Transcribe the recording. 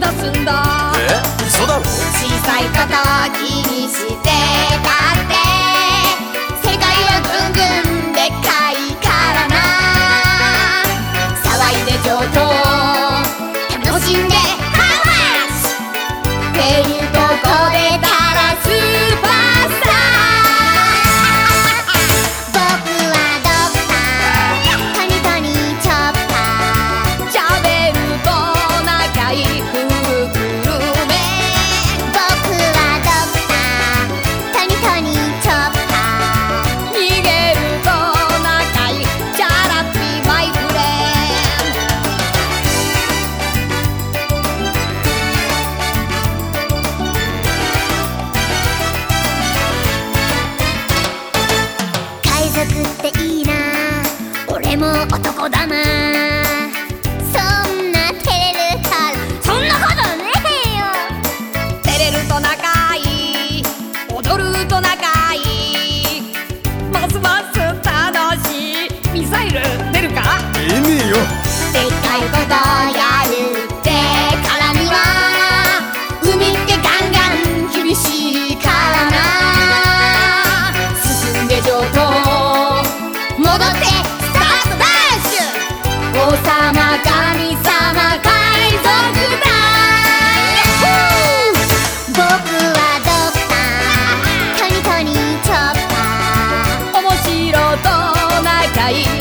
出すんだ。え？嘘だろ？小さいこと気にしてた俺も男だなそんな照れるからそんなことねえよ。照れると仲い。い踊ると仲いいますます楽しい。ミサイル出るか？出ねえよ。でっかいことやるってからには海ってガンガン厳しいからな。進んで上等い